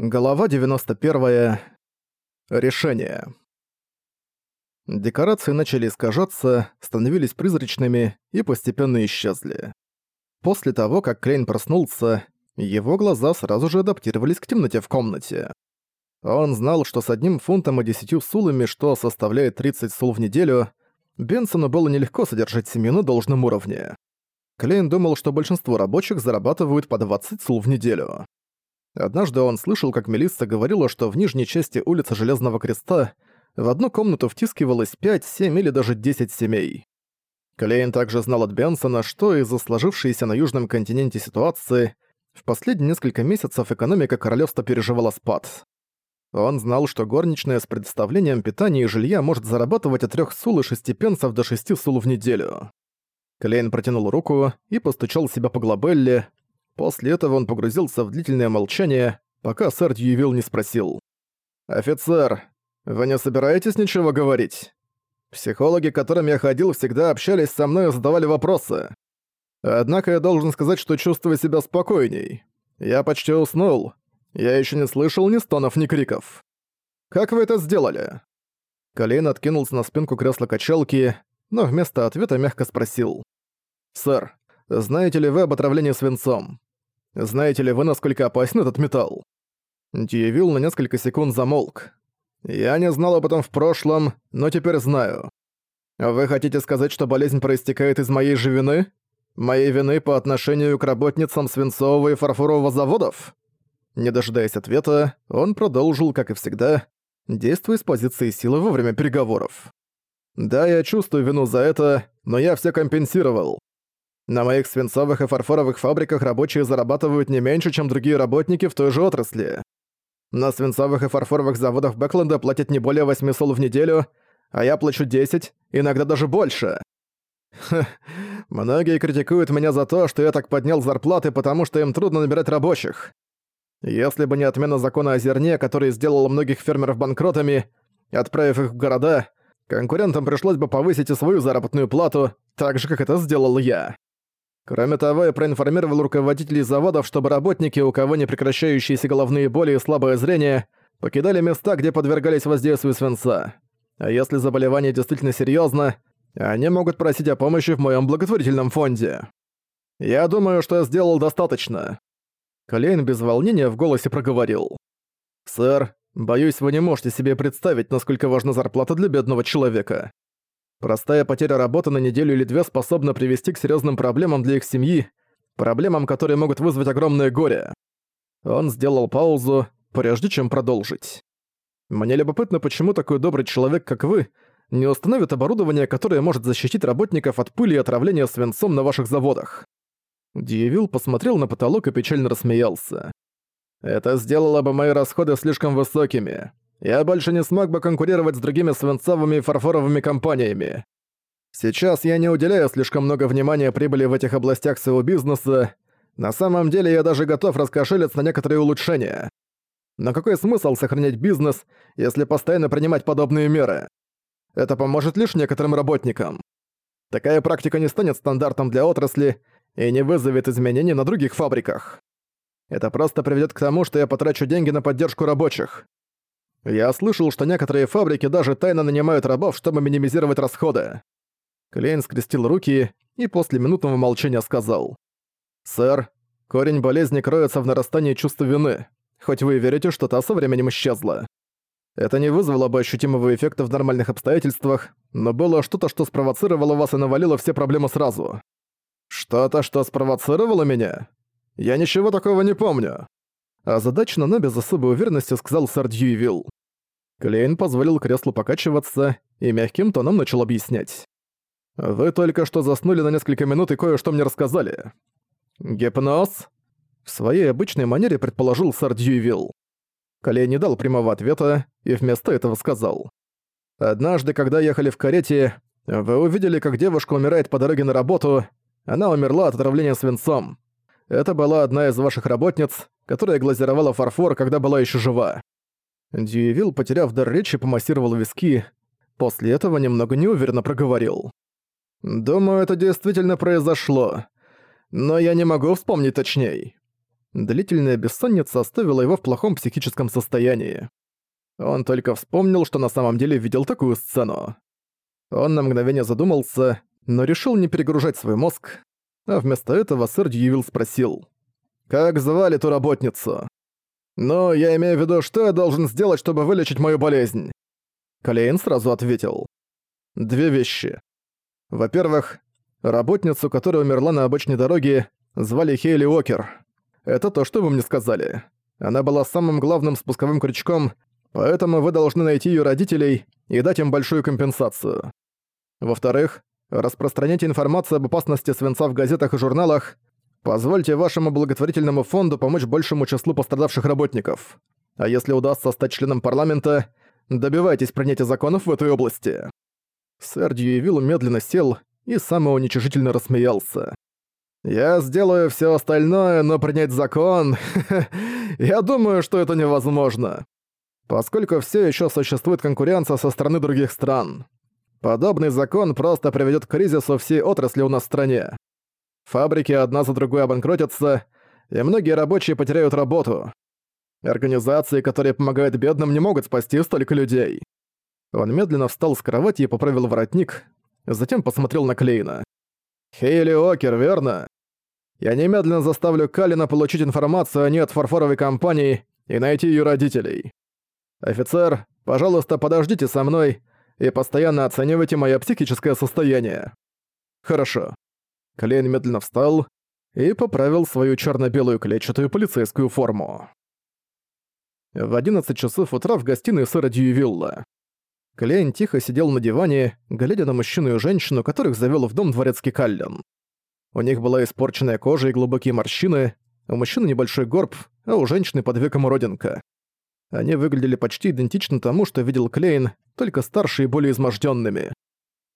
Глава 91. Решение. Декорации начали искажаться, становились призрачными и постепенно исчезли. После того, как Крейн проснулся, его глаза сразу же адаптировались к темноте в комнате. Он знал, что с одним фунтом и десятью сулами, что составляет 30 сул в неделю, Бенсону было нелегко содержать семью на должном уровне. Клейн думал, что большинство рабочих зарабатывают по 20 сул в неделю. Однажды он слышал, как Мелисса говорила, что в нижней части улицы Железного Креста в одну комнату втискивалось 5, 7 или даже 10 семей. Клейн также знал от Бенсона, что из-за сложившейся на южном континенте ситуации в последние несколько месяцев экономика королевства переживала спад. Он знал, что горничная с предоставлением питания и жилья может зарабатывать от 3 сул и 6 пенсов до 6 сул в неделю. Клейн протянул руку и постучал себя по глобелле, После этого он погрузился в длительное молчание, пока сэр Дьювилл не спросил. «Офицер, вы не собираетесь ничего говорить? Психологи, к которым я ходил, всегда общались со мной и задавали вопросы. Однако я должен сказать, что чувствую себя спокойней. Я почти уснул. Я еще не слышал ни стонов, ни криков. Как вы это сделали?» Колейн откинулся на спинку кресла-качалки, но вместо ответа мягко спросил. «Сэр, знаете ли вы об отравлении свинцом? Знаете ли вы, насколько опасен этот металл?» Дьявил на несколько секунд замолк. «Я не знал об этом в прошлом, но теперь знаю. Вы хотите сказать, что болезнь проистекает из моей же вины? Моей вины по отношению к работницам свинцового и фарфорового заводов?» Не дожидаясь ответа, он продолжил, как и всегда, действуя с позиции силы во время переговоров. «Да, я чувствую вину за это, но я все компенсировал. На моих свинцовых и фарфоровых фабриках рабочие зарабатывают не меньше, чем другие работники в той же отрасли. На свинцовых и фарфоровых заводах Бэкленда платят не более 8 сол в неделю, а я плачу 10, иногда даже больше. Ха, многие критикуют меня за то, что я так поднял зарплаты, потому что им трудно набирать рабочих. Если бы не отмена закона о зерне, который сделал многих фермеров банкротами, отправив их в города, конкурентам пришлось бы повысить и свою заработную плату, так же, как это сделал я. Кроме того, я проинформировал руководителей заводов, чтобы работники, у кого не прекращающиеся головные боли и слабое зрение, покидали места, где подвергались воздействию свинца. А если заболевание действительно серьезно, они могут просить о помощи в моем благотворительном фонде. Я думаю, что я сделал достаточно. Колейн без волнения в голосе проговорил. «Сэр, боюсь, вы не можете себе представить, насколько важна зарплата для бедного человека. Простая потеря работы на неделю или две способна привести к серьезным проблемам для их семьи, проблемам, которые могут вызвать огромное горе. Он сделал паузу, прежде чем продолжить. Мне любопытно, почему такой добрый человек, как вы, не установит оборудование, которое может защитить работников от пыли и отравления свинцом на ваших заводах. Дьявил посмотрел на потолок и печально рассмеялся. Это сделало бы мои расходы слишком высокими я больше не смог бы конкурировать с другими свинцовыми и фарфоровыми компаниями. Сейчас я не уделяю слишком много внимания прибыли в этих областях своего бизнеса. На самом деле я даже готов раскошелиться на некоторые улучшения. Но какой смысл сохранять бизнес, если постоянно принимать подобные меры? Это поможет лишь некоторым работникам. Такая практика не станет стандартом для отрасли и не вызовет изменений на других фабриках. Это просто приведет к тому, что я потрачу деньги на поддержку рабочих. Я слышал, что некоторые фабрики даже тайно нанимают рабов, чтобы минимизировать расходы. Клейн скрестил руки и после минутного молчания сказал. «Сэр, корень болезни кроется в нарастании чувства вины, хоть вы и верите, что та со временем исчезла. Это не вызвало бы ощутимого эффекта в нормальных обстоятельствах, но было что-то, что спровоцировало вас и навалило все проблемы сразу. Что-то, что спровоцировало меня? Я ничего такого не помню а задачно, но без особой уверенности сказал сэр Дьюивилл. Клейн позволил креслу покачиваться и мягким тоном начал объяснять. «Вы только что заснули на несколько минут и кое-что мне рассказали». «Гипноз?» В своей обычной манере предположил сэр Дьюивилл. Клейн не дал прямого ответа и вместо этого сказал. «Однажды, когда ехали в карете, вы увидели, как девушка умирает по дороге на работу. Она умерла от отравления свинцом. Это была одна из ваших работниц, которая глазировала фарфор, когда была еще жива. Дьюевилл, потеряв дар речи, помассировал виски. После этого немного неуверенно проговорил. «Думаю, это действительно произошло. Но я не могу вспомнить точней». длительная бессонница оставила его в плохом психическом состоянии. Он только вспомнил, что на самом деле видел такую сцену. Он на мгновение задумался, но решил не перегружать свой мозг, а вместо этого сэр Дьювилл спросил. «Как звали ту работницу?» «Ну, я имею в виду, что я должен сделать, чтобы вылечить мою болезнь?» Клейн сразу ответил. «Две вещи. Во-первых, работницу, которая умерла на обочине дороги, звали Хейли Уокер. Это то, что вы мне сказали. Она была самым главным спусковым крючком, поэтому вы должны найти ее родителей и дать им большую компенсацию. Во-вторых, распространяйте информацию об опасности свинца в газетах и журналах, позвольте вашему благотворительному фонду помочь большему числу пострадавших работников. А если удастся стать членом парламента, добивайтесь принятия законов в этой области». Сэр Дьюевилл медленно сел и самоуничижительно рассмеялся. «Я сделаю все остальное, но принять закон... я думаю, что это невозможно. Поскольку все еще существует конкуренция со стороны других стран. Подобный закон просто приведет к кризису всей отрасли у нас в стране. Фабрики одна за другой обанкротятся, и многие рабочие потеряют работу. Организации, которые помогают бедным, не могут спасти столько людей. Он медленно встал с кровати и поправил воротник, затем посмотрел на Клейна. «Хейли Окер, верно? Я немедленно заставлю Калина получить информацию о ней от фарфоровой компании и найти ее родителей. Офицер, пожалуйста, подождите со мной и постоянно оценивайте мое психическое состояние. Хорошо. Клейн медленно встал и поправил свою черно-белую клетчатую полицейскую форму. В 11 часов утра в гостиной сэра Дьювилла. Клейн тихо сидел на диване, глядя на мужчину и женщину, которых завёл в дом дворецкий Каллен. У них была испорченная кожа и глубокие морщины, у мужчины небольшой горб, а у женщины под веком родинка. Они выглядели почти идентично тому, что видел Клейн, только старше и более изможденными.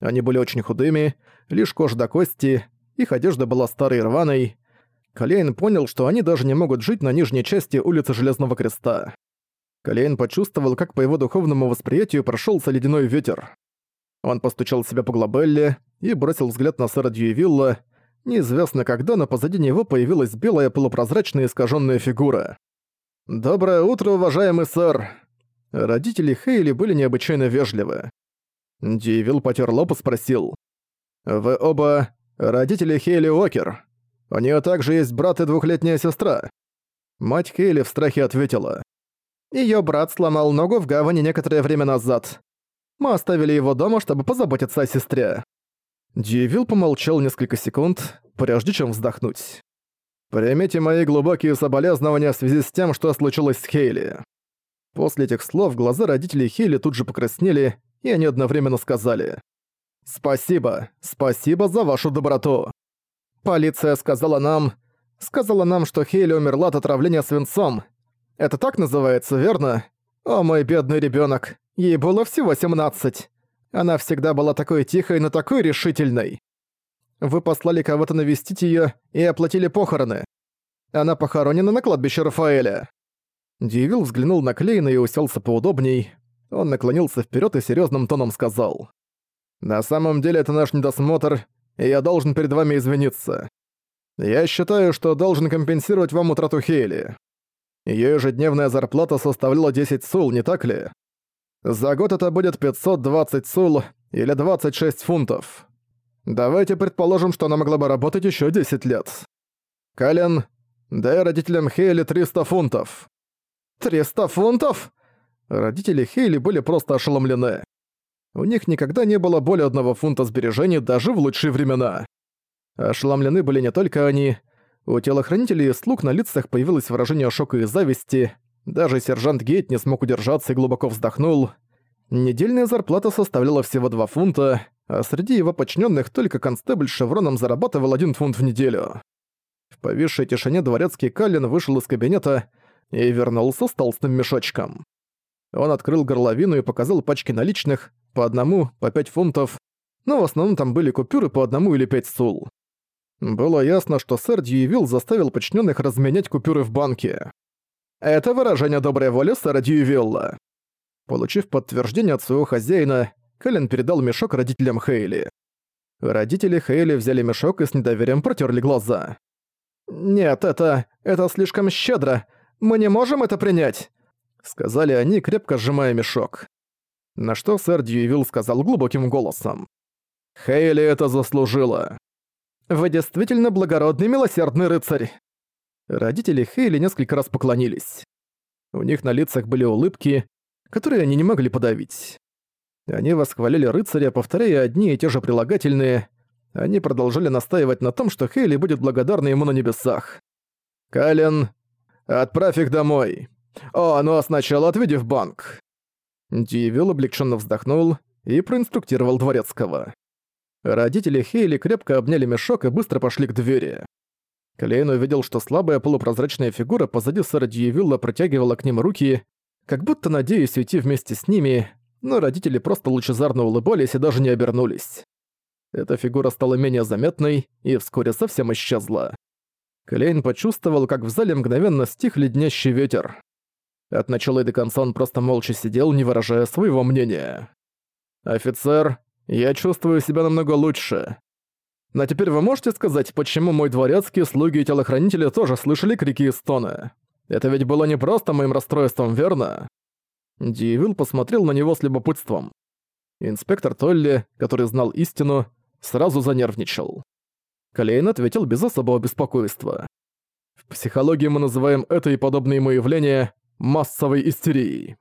Они были очень худыми, лишь кожа до кости, их одежда была старой и рваной. Клейн понял, что они даже не могут жить на нижней части улицы Железного Креста. Клейн почувствовал, как по его духовному восприятию прошелся ледяной ветер. Он постучал себя по глобелле и бросил взгляд на сэра Дьюевилла. Неизвестно когда, но позади него появилась белая полупрозрачная искаженная фигура. «Доброе утро, уважаемый сэр!» Родители Хейли были необычайно вежливы. Дивил потер лоб и спросил. «Вы оба родители Хейли Уокер. У нее также есть брат и двухлетняя сестра». Мать Хейли в страхе ответила. Ее брат сломал ногу в гавани некоторое время назад. Мы оставили его дома, чтобы позаботиться о сестре». Дивил помолчал несколько секунд, прежде чем вздохнуть. Примите мои глубокие соболезнования в связи с тем, что случилось с Хейли». После этих слов глаза родителей Хейли тут же покраснели, и они одновременно сказали «Спасибо, спасибо за вашу доброту». Полиция сказала нам... Сказала нам, что Хейли умерла от отравления свинцом. Это так называется, верно? О, мой бедный ребенок, ей было всего 17. Она всегда была такой тихой, но такой решительной. Вы послали кого-то навестить её и оплатили похороны. Она похоронена на кладбище Рафаэля». Дьявил взглянул на Клейна и уселся поудобней. Он наклонился вперёд и серьёзным тоном сказал. «На самом деле это наш недосмотр, и я должен перед вами извиниться. Я считаю, что должен компенсировать вам утрату Хейли. Её ежедневная зарплата составляла 10 сул, не так ли? За год это будет 520 сул или 26 фунтов. Давайте предположим, что она могла бы работать еще 10 лет. Кален, дай родителям Хейли 300 фунтов. 300 фунтов? Родители Хейли были просто ошеломлены. У них никогда не было более одного фунта сбережений даже в лучшие времена. Ошеломлены были не только они. У телохранителей и слуг на лицах появилось выражение шока и зависти. Даже сержант Гейт не смог удержаться и глубоко вздохнул. Недельная зарплата составляла всего 2 фунта, а среди его подчиненных только констебль с шевроном зарабатывал один фунт в неделю. В повисшей тишине дворецкий Каллен вышел из кабинета и вернулся с толстым мешочком. Он открыл горловину и показал пачки наличных, по одному, по пять фунтов, но в основном там были купюры по одному или пять сул. Было ясно, что сэр Дьювилл заставил подчиненных разменять купюры в банке. Это выражение доброй воли сэра Дьювилла. Получив подтверждение от своего хозяина, Кэлен передал мешок родителям Хейли. Родители Хейли взяли мешок и с недоверием протерли глаза. «Нет, это... Это слишком щедро. Мы не можем это принять!» Сказали они, крепко сжимая мешок. На что сэр Дьювилл сказал глубоким голосом. «Хейли это заслужила!» «Вы действительно благородный милосердный рыцарь!» Родители Хейли несколько раз поклонились. У них на лицах были улыбки, которые они не могли подавить. Они восхвалили рыцаря, повторяя одни и те же прилагательные. Они продолжали настаивать на том, что Хейли будет благодарна ему на небесах. «Кален, отправь их домой. О, ну а сначала отведи в банк». Дьявил облегченно вздохнул и проинструктировал Дворецкого. Родители Хейли крепко обняли мешок и быстро пошли к двери. Клейн увидел, что слабая полупрозрачная фигура позади сэра Дьявилла протягивала к ним руки, как будто надеясь уйти вместе с ними, но родители просто лучезарно улыбались и даже не обернулись. Эта фигура стала менее заметной и вскоре совсем исчезла. Клейн почувствовал, как в зале мгновенно стих леднящий ветер. От начала и до конца он просто молча сидел, не выражая своего мнения. «Офицер, я чувствую себя намного лучше. Но теперь вы можете сказать, почему мой дворецкий, слуги и телохранители тоже слышали крики и стоны? Это ведь было не просто моим расстройством, верно?» Дивил посмотрел на него с любопытством. Инспектор Толли, который знал истину, сразу занервничал. Клейн ответил без особого беспокойства. В психологии мы называем это и подобные ему явления массовой истерией.